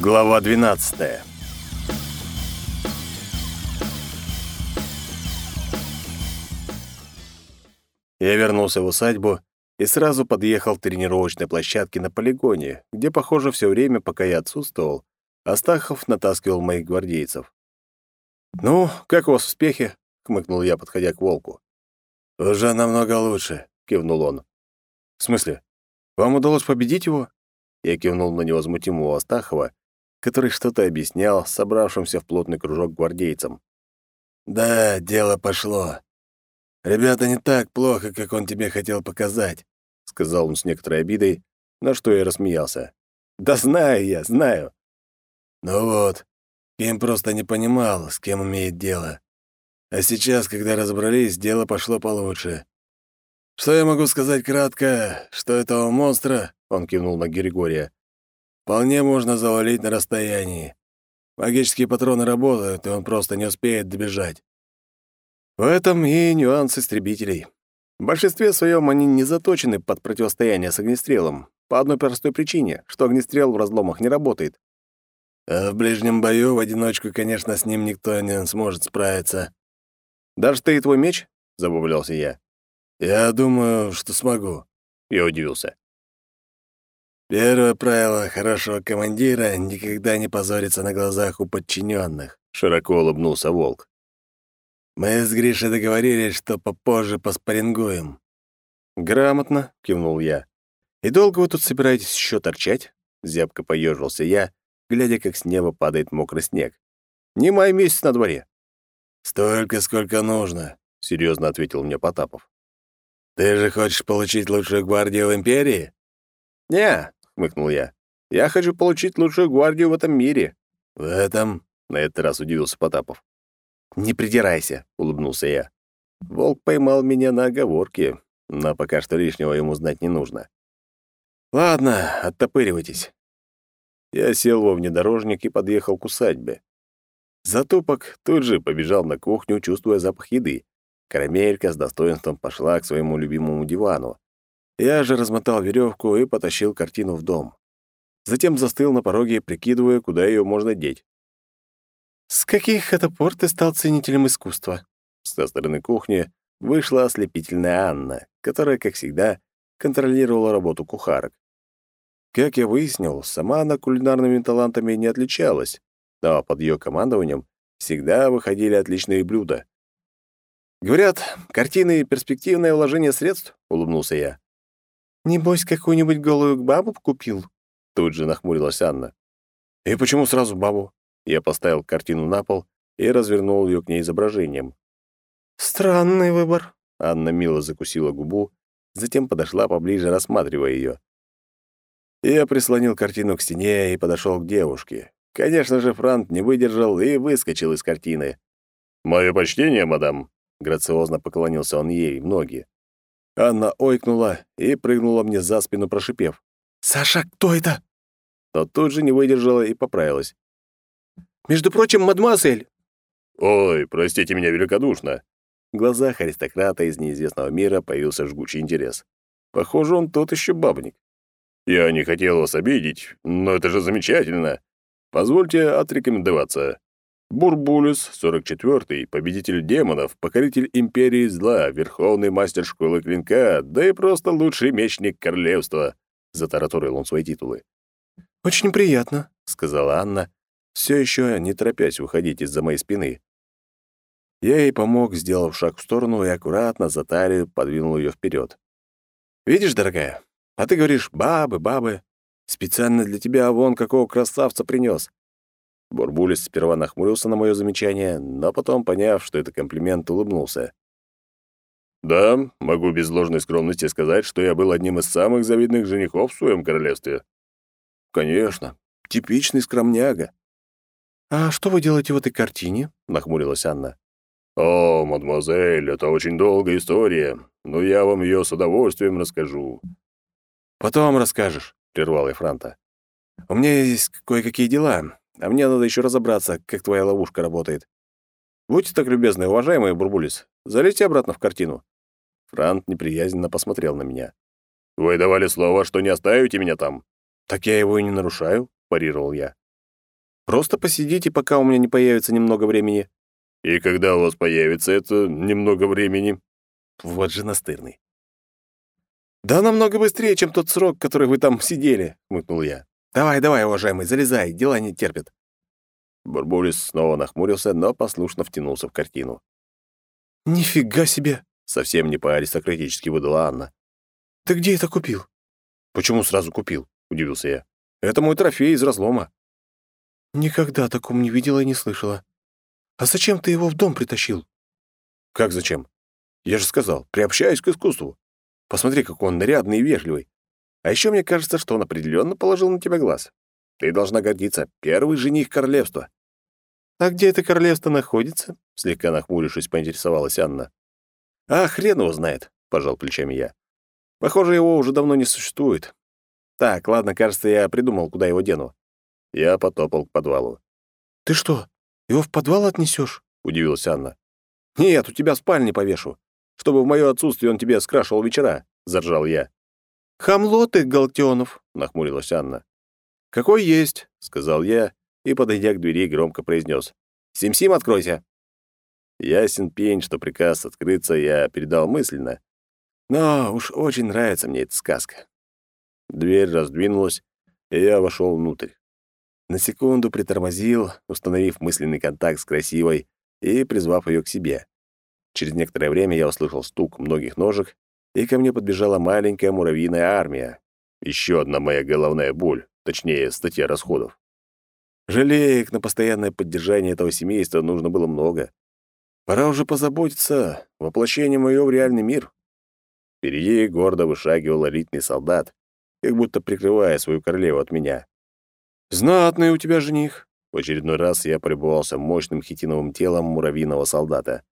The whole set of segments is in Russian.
Глава 12. Я вернулся в усадьбу и сразу подъехал к тренировочной площадке на полигоне, где, похоже, все время, пока я отсутствовал, Астахов натаскивал моих гвардейцев. «Ну, как у вас успехи?» — хмыкнул я, подходя к волку. «Уже намного лучше», — кивнул он. «В смысле? Вам удалось победить его?» Я кивнул на невозмутимого Астахова, который что-то объяснял собравшимся в плотный кружок гвардейцам. «Да, дело пошло. Ребята не так плохо, как он тебе хотел показать», — сказал он с некоторой обидой, на что я рассмеялся. «Да знаю я, знаю». «Ну вот, Ким просто не понимал, с кем имеет дело. А сейчас, когда разобрались, дело пошло получше. Что я могу сказать кратко, что этого монстра, — он кивнул на Григория, Вполне можно завалить на расстоянии. Магические патроны работают, и он просто не успеет добежать. В этом и нюанс истребителей. В большинстве своем они не заточены под противостояние с огнестрелом. По одной простой причине, что огнестрел в разломах не работает. А в ближнем бою в одиночку, конечно, с ним никто не сможет справиться. «Даже ты и твой меч?» — забавлялся я. «Я думаю, что смогу», — я удивился. «Первое правило хорошего командира — никогда не позориться на глазах у подчиненных», — широко улыбнулся Волк. «Мы с Гришей договорились, что попозже поспорингуем». «Грамотно», — кивнул я. «И долго вы тут собираетесь еще торчать?» — зябко поежился я, глядя, как с неба падает мокрый снег. «Не май месяц на дворе». «Столько, сколько нужно», — серьезно ответил мне Потапов. «Ты же хочешь получить лучшую гвардию в империи?» «Не, хмыкнул я. «Я хочу получить лучшую гвардию в этом мире». «В этом?» — на этот раз удивился Потапов. «Не придирайся», — улыбнулся я. Волк поймал меня на оговорке, но пока что лишнего ему знать не нужно. «Ладно, оттопыривайтесь». Я сел во внедорожник и подъехал к усадьбе. Затупок тут же побежал на кухню, чувствуя запах еды. Карамелька с достоинством пошла к своему любимому дивану. Я же размотал веревку и потащил картину в дом. Затем застыл на пороге, прикидывая, куда ее можно деть. «С каких это пор ты стал ценителем искусства?» Со стороны кухни вышла ослепительная Анна, которая, как всегда, контролировала работу кухарок. Как я выяснил, сама она кулинарными талантами не отличалась, но под ее командованием всегда выходили отличные блюда. «Говорят, картины — перспективное вложение средств», — улыбнулся я. «Небось, какую-нибудь голую бабу купил?» Тут же нахмурилась Анна. «И почему сразу бабу?» Я поставил картину на пол и развернул ее к ней изображением. «Странный выбор», — Анна мило закусила губу, затем подошла поближе, рассматривая ее. Я прислонил картину к стене и подошел к девушке. Конечно же, Франт не выдержал и выскочил из картины. «Мое почтение, мадам», — грациозно поклонился он ей, многие. Анна ойкнула и прыгнула мне за спину, прошипев. «Саша, кто это?» Но тут же не выдержала и поправилась. «Между прочим, мадемуазель!» «Ой, простите меня великодушно!» В глазах аристократа из неизвестного мира появился жгучий интерес. Похоже, он тот еще бабник. «Я не хотел вас обидеть, но это же замечательно! Позвольте отрекомендоваться. Бурбулис, 44-й, победитель демонов, покоритель империи зла, верховный мастер школы клинка, да и просто лучший мечник королевства», — затараторил он свои титулы. «Очень приятно», — сказала Анна, все еще не торопясь уходить из-за моей спины. Я ей помог, сделав шаг в сторону и аккуратно за талию подвинул ее вперед. «Видишь, дорогая, а ты говоришь «бабы, бабы». Специально для тебя вон какого красавца принес. Бурбулис сперва нахмурился на мое замечание, но потом, поняв, что это комплимент, улыбнулся. «Да, могу без ложной скромности сказать, что я был одним из самых завидных женихов в своем королевстве». «Конечно, типичный скромняга». «А что вы делаете в этой картине?» — нахмурилась Анна. «О, мадемуазель, это очень долгая история, но я вам ее с удовольствием расскажу». «Потом расскажешь», — прервал я Франта. «У меня есть кое-какие дела, а мне надо еще разобраться, как твоя ловушка работает. Будьте так любезны, уважаемый Бурбулис, залезьте обратно в картину». Франт неприязненно посмотрел на меня. «Вы давали слово, что не оставите меня там». «Так я его и не нарушаю», — парировал я. «Просто посидите, пока у меня не появится немного времени». «И когда у вас появится это немного времени?» «Вот же настырный». «Да намного быстрее, чем тот срок, который вы там сидели», — хмыкнул я. Давай, давай, уважаемый, залезай, дела не терпят. Бурбулис снова нахмурился, но послушно втянулся в картину. «Нифига себе!» — совсем не по-аристократически выдала Анна. «Ты где это купил?» «Почему сразу купил?» — удивился я. «Это мой трофей из разлома». «Никогда о таком не видела и не слышала. А зачем ты его в дом притащил?» «Как зачем? Я же сказал, приобщаюсь к искусству. Посмотри, какой он нарядный и вежливый. А еще мне кажется, что он определенно положил на тебя глаз. Ты должна гордиться. Первый жених королевства». «А где это королевство находится?» — слегка нахмурившись, поинтересовалась Анна. «А хрен его знает», — пожал плечами я. «Похоже, его уже давно не существует. Так, ладно, кажется, я придумал, куда его дену». Я потопал к подвалу. «Ты что, его в подвал отнесешь? удивилась Анна. «Нет, у тебя в спальне повешу, чтобы в мое отсутствие он тебе скрашивал вечера», — заржал я. Хамлоты Галтёнов, нахмурилась Анна. «Какой есть!» — сказал я и, подойдя к двери, громко произнес. «Сим-сим, откройся!» Ясен пень, что приказ открыться я передал мысленно. Но уж очень нравится мне эта сказка. Дверь раздвинулась, и я вошел внутрь. На секунду притормозил, установив мысленный контакт с красивой и призвав ее к себе. Через некоторое время я услышал стук многих ножек и ко мне подбежала маленькая муравьиная армия. Еще одна моя головная боль, точнее, статья расходов. Жалеек на постоянное поддержание этого семейства нужно было много. Пора уже позаботиться о воплощении моего в реальный мир. Впереди гордо вышагивал элитный солдат, как будто прикрывая свою королеву от меня. «Знатный у тебя жених!» В очередной раз я пребывался мощным хитиновым телом муравьиного солдата.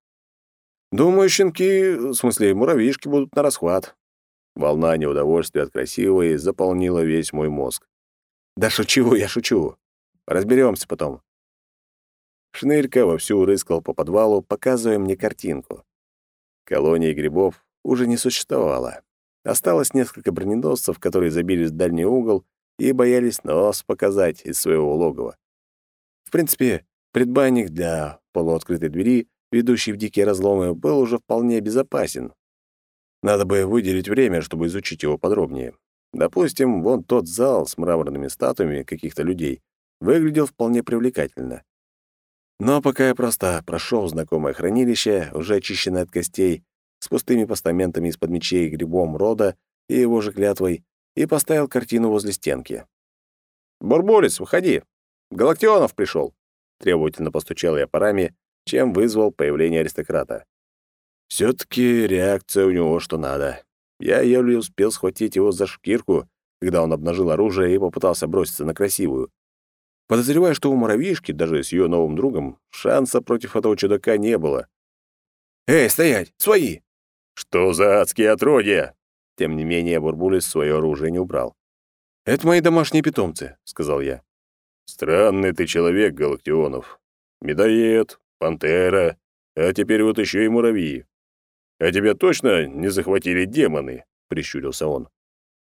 Думаю, щенки, в смысле, муравьишки будут на расхват. Волна неудовольствия от красивой заполнила весь мой мозг. Да шучу, я шучу. Разберемся потом. Шнырька вовсю рыскал по подвалу, показывая мне картинку. Колонии грибов уже не существовало. Осталось несколько броненосцев, которые забились в дальний угол и боялись нос показать из своего логова. В принципе, предбанник для полуоткрытой двери ведущий в дикие разломы, был уже вполне безопасен. Надо бы выделить время, чтобы изучить его подробнее. Допустим, вон тот зал с мраморными статуями каких-то людей выглядел вполне привлекательно. Но пока я просто прошел знакомое хранилище, уже очищенное от костей, с пустыми постаментами из-под мечей грибом рода и его же клятвой, и поставил картину возле стенки. «Бурбулис, выходи! Галактионов пришел!» Требовательно постучал я по раме чем вызвал появление аристократа. Все-таки реакция у него что надо. Я еле успел схватить его за шкирку, когда он обнажил оружие и попытался броситься на красивую. Подозревая, что у муравьишки, даже с ее новым другом, шанса против этого чудака не было. «Эй, стоять! Свои!» «Что за адские отродья?» Тем не менее, Бурбулис свое оружие не убрал. «Это мои домашние питомцы», — сказал я. «Странный ты человек, Галактионов. Медоед, пантера, а теперь вот еще и муравьи. А тебя точно не захватили демоны?» — прищурился он.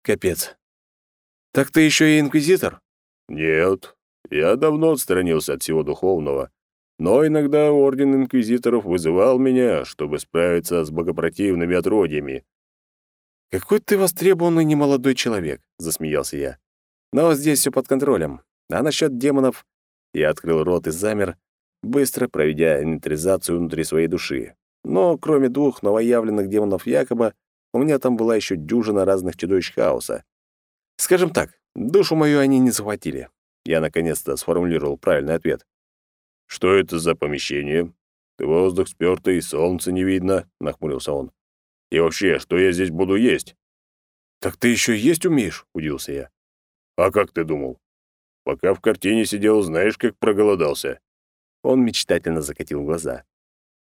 «Капец. Так ты еще и инквизитор?» «Нет, я давно отстранился от всего духовного, но иногда Орден Инквизиторов вызывал меня, чтобы справиться с богопротивными отродьями». «Какой ты востребованный немолодой человек», — засмеялся я. «Но здесь все под контролем. А насчет демонов...» Я открыл рот и замер, быстро проведя инвентаризацию внутри своей души. Но кроме двух новоявленных демонов Якоба у меня там была еще дюжина разных чудовищ хаоса. Скажем так, душу мою они не захватили. Я наконец-то сформулировал правильный ответ. «Что это за помещение? Воздух спёртый, солнца не видно», — нахмурился он. «И вообще, что я здесь буду есть?» «Так ты еще есть умеешь?» — удивился я. «А как ты думал? Пока в картине сидел, знаешь, как проголодался. Он мечтательно закатил глаза.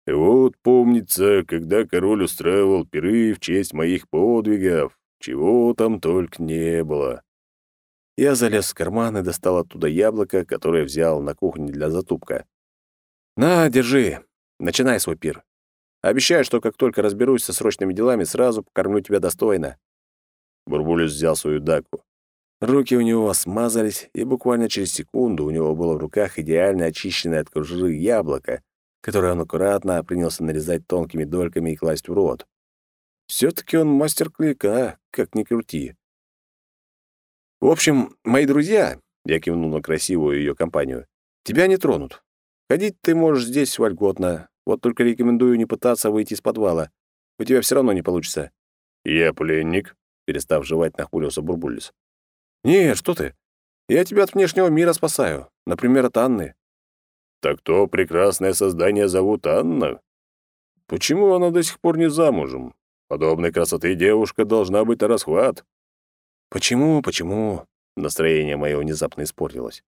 Вот, помнится, когда король устраивал пиры в честь моих подвигов, чего там только не было. Я залез в карман и достал оттуда яблоко, которое взял на кухне для затупка. «На, держи. Начинай свой пир. Обещаю, что как только разберусь со срочными делами, сразу покормлю тебя достойно». Бурбулис взял свою даку. Руки у него смазались, и буквально через секунду у него было в руках идеально очищенное от кожуры яблоко, которое он аккуратно принялся нарезать тонкими дольками и класть в рот. все таки он мастер клика, как ни крути. «В общем, мои друзья», — я кивнул на красивую ее компанию, — «тебя не тронут. Ходить ты можешь здесь вольготно, вот только рекомендую не пытаться выйти из подвала. У тебя все равно не получится». «Я пленник», — перестав жевать, нахмурился Бурбулис. «Нет, что ты. Я тебя от внешнего мира спасаю. Например, от Анны». «Так то прекрасное создание зовут Анна? Почему она до сих пор не замужем? Подобной красоты девушка должна быть на расхват». «Почему, почему?» Настроение мое внезапно испортилось.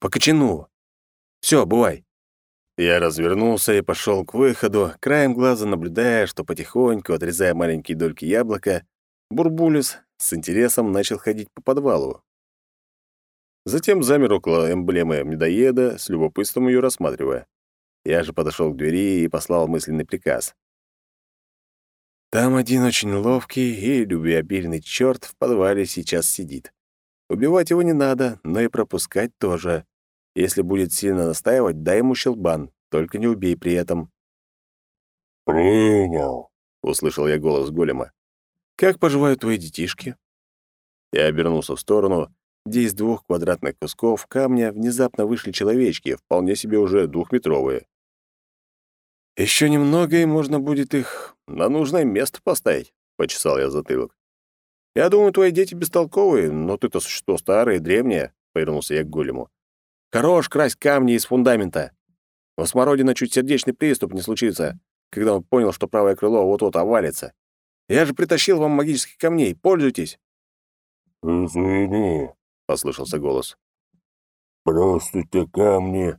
«Покачину! Все, бывай!» Я развернулся и пошел к выходу, краем глаза наблюдая, что потихоньку, отрезая маленькие дольки яблока, Бурбулис с интересом начал ходить по подвалу. Затем замер около эмблемы медоеда, с любопытством ее рассматривая. Я же подошел к двери и послал мысленный приказ. Там один очень ловкий и любвеобильный черт в подвале сейчас сидит. Убивать его не надо, но и пропускать тоже. Если будет сильно настаивать, дай ему щелбан, только не убей при этом. «Принял», — услышал я голос голема. «Как поживают твои детишки?» Я обернулся в сторону, где из двух квадратных кусков камня внезапно вышли человечки, вполне себе уже двухметровые. «Еще немного, и можно будет их на нужное место поставить», — почесал я затылок. «Я думаю, твои дети бестолковые, но ты-то существо старое и древнее», — повернулся я к голему. «Хорош красть камни из фундамента. У Смородина чуть сердечный приступ не случится, когда он понял, что правое крыло вот-вот овалится. Я же притащил вам магических камней. Пользуйтесь!» «Извини», — послышался голос. «Просто те камни...»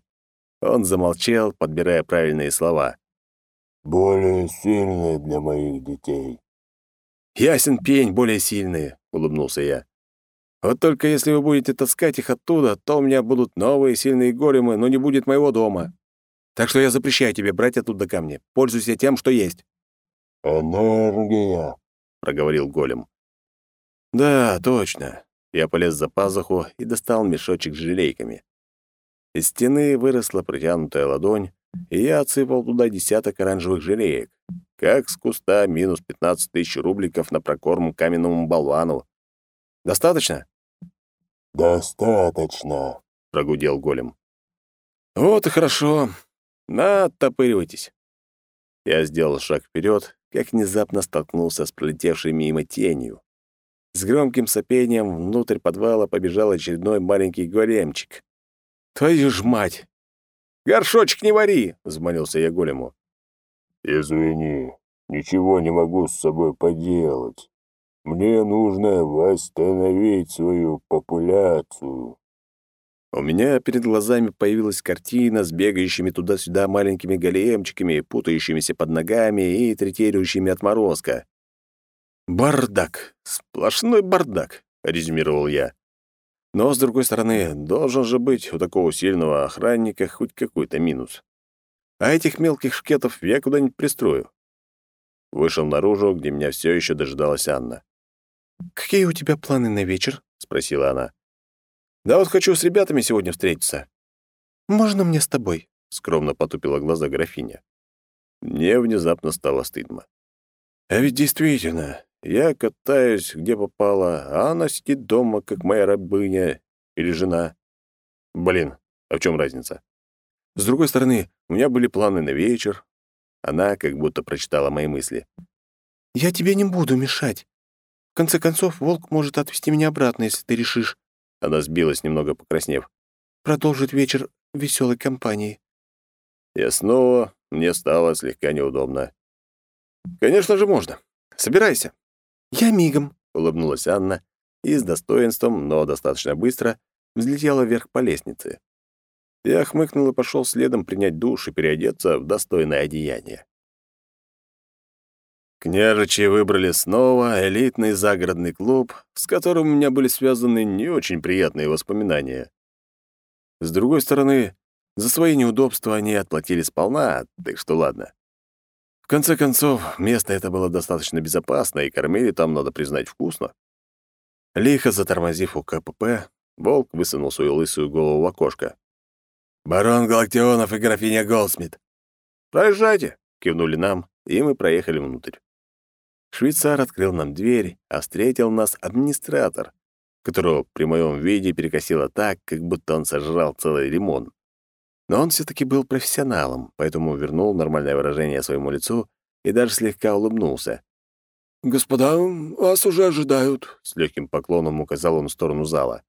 Он замолчал, подбирая правильные слова. «Более сильные для моих детей». «Ясен пень, более сильные», — улыбнулся я. «Вот только если вы будете таскать их оттуда, то у меня будут новые сильные големы, но не будет моего дома. Так что я запрещаю тебе брать оттуда камни. Пользуйся тем, что есть». «Энергия», — проговорил голем. «Да, точно». Я полез за пазуху и достал мешочек с желейками. Из стены выросла протянутая ладонь, и я отсыпал туда десяток оранжевых желеек, как с куста минус 15 тысяч рубликов на прокорм каменному болвану. «Достаточно?» «Достаточно», — прогудел голем. «Вот и хорошо. Натопыривайтесь». Я сделал шаг вперед как внезапно столкнулся с пролетевшей мимо тенью. С громким сопением внутрь подвала побежал очередной маленький големчик. «Твою ж мать!» «Горшочек не вари!» — взмолился я голему. «Извини, ничего не могу с собой поделать. Мне нужно восстановить свою популяцию». У меня перед глазами появилась картина с бегающими туда-сюда маленькими големчиками, путающимися под ногами и третирующими отморозка. «Бардак! Сплошной бардак!» — резюмировал я. Но, с другой стороны, должен же быть у такого сильного охранника хоть какой-то минус. А этих мелких шкетов я куда-нибудь пристрою. Вышел наружу, где меня все еще дожидалась Анна. «Какие у тебя планы на вечер?» — спросила она. Да вот хочу с ребятами сегодня встретиться». «Можно мне с тобой?» — скромно потупила глаза графиня. Мне внезапно стало стыдно. «А ведь действительно, я катаюсь, где попало, а она сидит дома, как моя рабыня или жена. Блин, а в чем разница? С другой стороны, у меня были планы на вечер. Она как будто прочитала мои мысли. «Я тебе не буду мешать. В конце концов, волк может отвезти меня обратно, если ты решишь. Она сбилась, немного покраснев. «Продолжит вечер веселой компании». И снова мне стало слегка неудобно. «Конечно же можно. Собирайся». «Я мигом», — улыбнулась Анна и с достоинством, но достаточно быстро, взлетела вверх по лестнице. Я хмыкнул и пошел следом принять душ и переодеться в достойное одеяние. Княжичи выбрали снова элитный загородный клуб, с которым у меня были связаны не очень приятные воспоминания. С другой стороны, за свои неудобства они отплатили сполна, так что ладно. В конце концов, место это было достаточно безопасно, и кормили там, надо признать, вкусно. Лихо затормозив у КПП, волк высунул свою лысую голову в окошко. «Барон Галактионов и графиня Голдсмит!» «Проезжайте!» — кивнули нам, и мы проехали внутрь. Швейцар открыл нам дверь, а встретил нас администратор, которого при моем виде перекосило так, как будто он сожрал целый лимон. Но он все таки был профессионалом, поэтому вернул нормальное выражение своему лицу и даже слегка улыбнулся. «Господа, вас уже ожидают», — с легким поклоном указал он в сторону зала.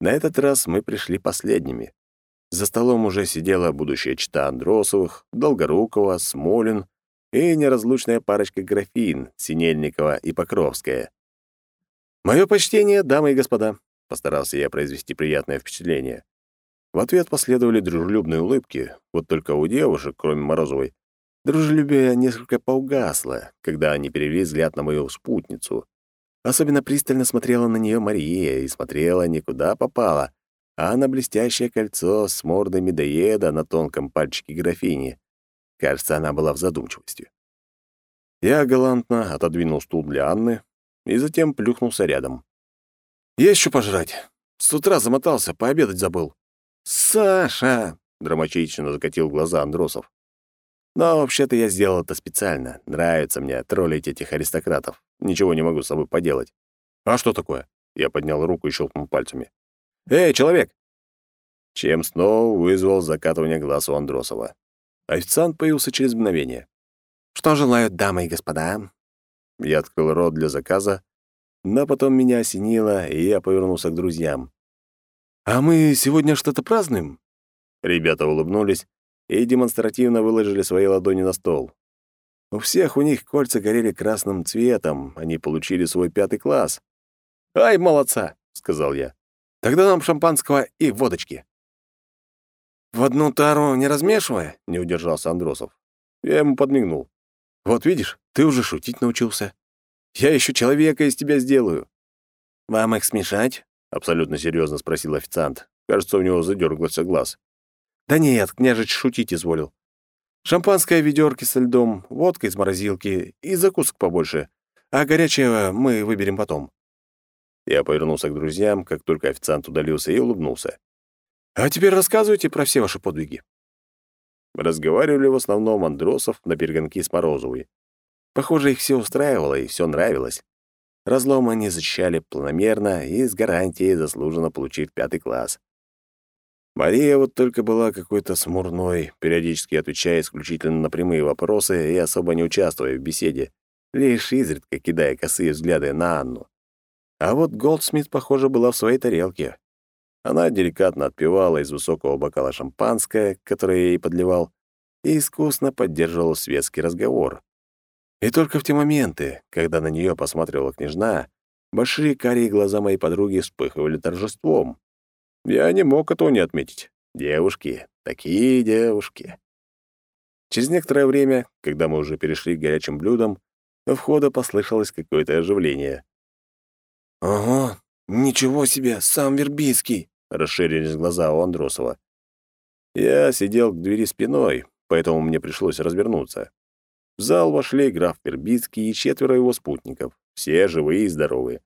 На этот раз мы пришли последними. За столом уже сидела будущая чита Андросовых, Долгорукова, Смолин — и неразлучная парочка графин Синельникова и Покровская. «Мое почтение, дамы и господа», — постарался я произвести приятное впечатление. В ответ последовали дружелюбные улыбки, вот только у девушек, кроме Морозовой, дружелюбие несколько поугасло, когда они перевели взгляд на мою спутницу. Особенно пристально смотрела на нее Мария и смотрела не попала, а на блестящее кольцо с мордой медоеда на тонком пальчике графини. Кажется, она была в задумчивости. Я галантно отодвинул стул для Анны и затем плюхнулся рядом. «Есть что пожрать? С утра замотался, пообедать забыл». «Саша!» — драматично закатил глаза Андросов. «Но вообще-то я сделал это специально. Нравится мне троллить этих аристократов. Ничего не могу с собой поделать». «А что такое?» — я поднял руку и щелкнул пальцами. «Эй, человек!» Чем снова вызвал закатывание глаз у Андросова. Официант появился через мгновение. «Что желают дамы и господа?» Я открыл рот для заказа, но потом меня осенило, и я повернулся к друзьям. «А мы сегодня что-то празднуем?» Ребята улыбнулись и демонстративно выложили свои ладони на стол. У всех у них кольца горели красным цветом, они получили свой пятый класс. «Ай, молодца!» — сказал я. «Тогда нам шампанского и водочки». «В одну тару не размешивая?» — не удержался Андросов. Я ему подмигнул. «Вот видишь, ты уже шутить научился. Я еще человека из тебя сделаю». «Вам их смешать?» — абсолютно серьезно спросил официант. Кажется, у него задергался глаз. «Да нет, княжич шутить изволил. Шампанское ведерки со льдом, водка из морозилки и закусок побольше. А горячее мы выберем потом». Я повернулся к друзьям, как только официант удалился, и улыбнулся. «А теперь рассказывайте про все ваши подвиги». Разговаривали в основном Андросов на перегонки с Морозовой. Похоже, их все устраивало и все нравилось. Разломы они защищали планомерно и с гарантией заслуженно получив пятый класс. Мария вот только была какой-то смурной, периодически отвечая исключительно на прямые вопросы и особо не участвуя в беседе, лишь изредка кидая косые взгляды на Анну. А вот Голдсмит, похоже, была в своей тарелке, она деликатно отпивала из высокого бокала шампанское, которое я ей подливал, и искусно поддерживала светский разговор. И только в те моменты, когда на нее посматривала княжна, большие карие глаза моей подруги вспыхивали торжеством. Я не мог этого не отметить. Девушки, такие девушки. Через некоторое время, когда мы уже перешли к горячим блюдам, у входа послышалось какое-то оживление. «Ага, ничего себе, сам Вербицкий!» расширились глаза у Андросова. Я сидел к двери спиной, поэтому мне пришлось развернуться. В зал вошли граф Пербицкий и четверо его спутников, все живые и здоровые.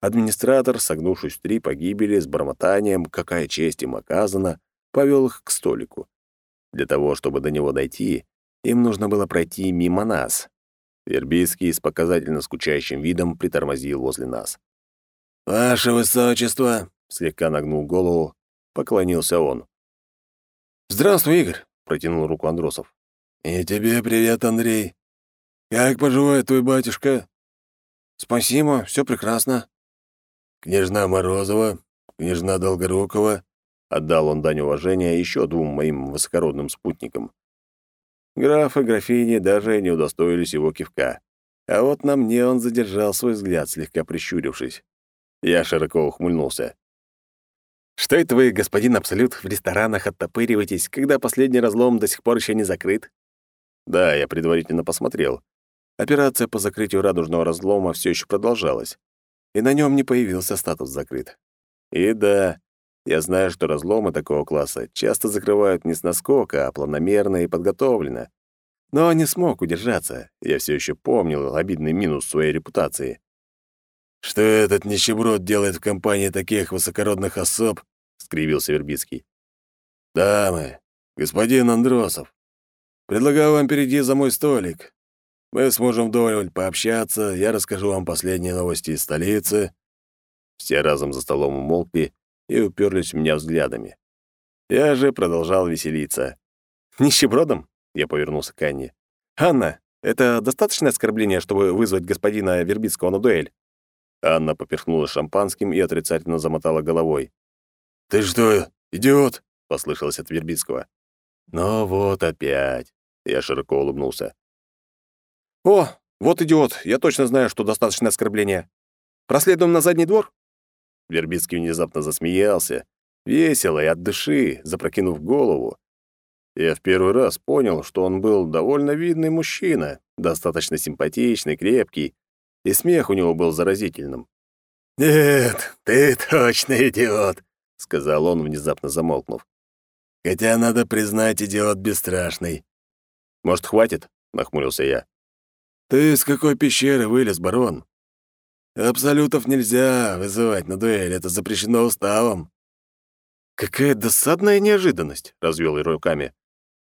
Администратор, согнувшись в три погибели с бормотанием, какая честь им оказана, повел их к столику. Для того, чтобы до него дойти, им нужно было пройти мимо нас. Вербицкий с показательно скучающим видом притормозил возле нас. «Ваше высочество!» слегка нагнул голову, поклонился он. «Здравствуй, Игорь!» — протянул руку Андросов. «И тебе привет, Андрей! Как поживает твой батюшка?» «Спасибо, все прекрасно». «Княжна Морозова, княжна Долгорукова», — отдал он дань уважения еще двум моим высокородным спутникам. Граф и графини даже не удостоились его кивка. А вот на мне он задержал свой взгляд, слегка прищурившись. Я широко ухмыльнулся. Что это вы, господин Абсолют, в ресторанах оттопыриваетесь, когда последний разлом до сих пор еще не закрыт? Да, я предварительно посмотрел. Операция по закрытию радужного разлома все еще продолжалась, и на нем не появился статус «закрыт». И да, я знаю, что разломы такого класса часто закрывают не с наскока, а планомерно и подготовленно. Но не смог удержаться, я все еще помнил обидный минус своей репутации. «Что этот нищеброд делает в компании таких высокородных особ?» — скривился Вербицкий. «Дамы, господин Андросов, предлагаю вам перейти за мой столик. Мы сможем вдоволь пообщаться, я расскажу вам последние новости из столицы». Все разом за столом умолкли и уперлись в меня взглядами. Я же продолжал веселиться. «Нищебродом?» — я повернулся к Анне. «Анна, это достаточное оскорбление, чтобы вызвать господина Вербицкого на дуэль?» Анна поперхнула шампанским и отрицательно замотала головой. «Ты что, идиот?» — послышалось от Вербицкого. «Ну вот опять!» — я широко улыбнулся. «О, вот идиот! Я точно знаю, что достаточно оскорбления. Проследуем на задний двор?» Вербицкий внезапно засмеялся, весело и от души, запрокинув голову. Я в первый раз понял, что он был довольно видный мужчина, достаточно симпатичный, крепкий, и смех у него был заразительным. «Нет, ты точно идиот», — сказал он, внезапно замолкнув. «Хотя, надо признать, идиот бесстрашный». «Может, хватит?» — нахмурился я. «Ты с какой пещеры вылез, барон? Абсолютов нельзя вызывать на дуэль, это запрещено уставом». «Какая досадная неожиданность!» — развел я руками.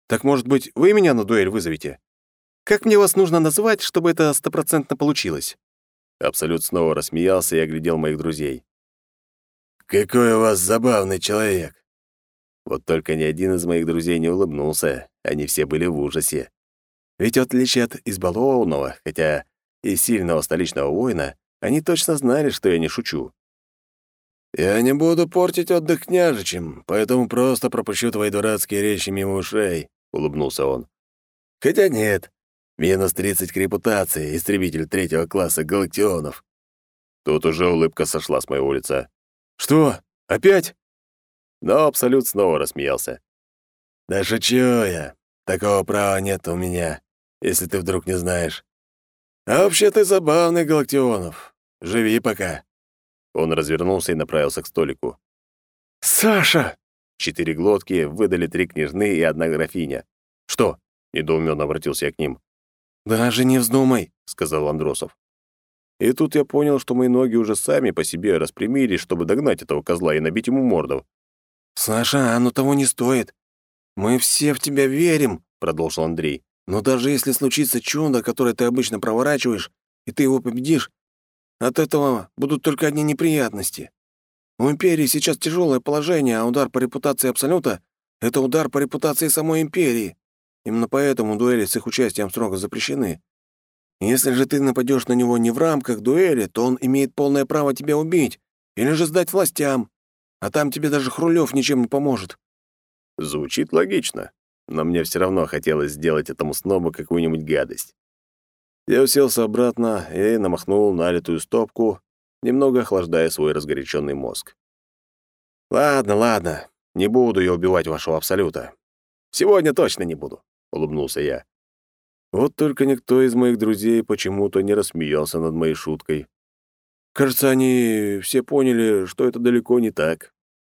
«Так, может быть, вы меня на дуэль вызовете?» Как мне вас нужно назвать, чтобы это стопроцентно получилось?» Абсолют снова рассмеялся и оглядел моих друзей. «Какой у вас забавный человек!» Вот только ни один из моих друзей не улыбнулся, они все были в ужасе. Ведь в отличие от избалованного, хотя и сильного столичного воина, они точно знали, что я не шучу. «Я не буду портить отдых княжичем, поэтому просто пропущу твои дурацкие речи мимо ушей», — улыбнулся он. «Хотя нет, Минус 30 к репутации, истребитель третьего класса галактионов. Тут уже улыбка сошла с моего лица. Что? Опять? Но Абсолют снова рассмеялся. Да шучу я. Такого права нет у меня, если ты вдруг не знаешь. А вообще ты забавный, Галактионов. Живи пока. Он развернулся и направился к столику. «Саша!» Четыре глотки выдали три княжны и одна графиня. «Что?» — недоуменно обратился я к ним. «Даже не вздумай», — сказал Андросов. И тут я понял, что мои ноги уже сами по себе распрямились, чтобы догнать этого козла и набить ему морду. «Саша, а оно того не стоит. Мы все в тебя верим», — продолжил Андрей. «Но даже если случится чудо, которое ты обычно проворачиваешь, и ты его победишь, от этого будут только одни неприятности. У Империи сейчас тяжелое положение, а удар по репутации Абсолюта — это удар по репутации самой Империи. Именно поэтому дуэли с их участием строго запрещены. Если же ты нападешь на него не в рамках дуэли, то он имеет полное право тебя убить или же сдать властям, а там тебе даже Хрулев ничем не поможет». Звучит логично, но мне все равно хотелось сделать этому снобу какую-нибудь гадость. Я уселся обратно и намахнул налитую стопку, немного охлаждая свой разгоряченный мозг. «Ладно, ладно, не буду я убивать вашего Абсолюта. Сегодня точно не буду. — улыбнулся я. Вот только никто из моих друзей почему-то не рассмеялся над моей шуткой. Кажется, они все поняли, что это далеко не так.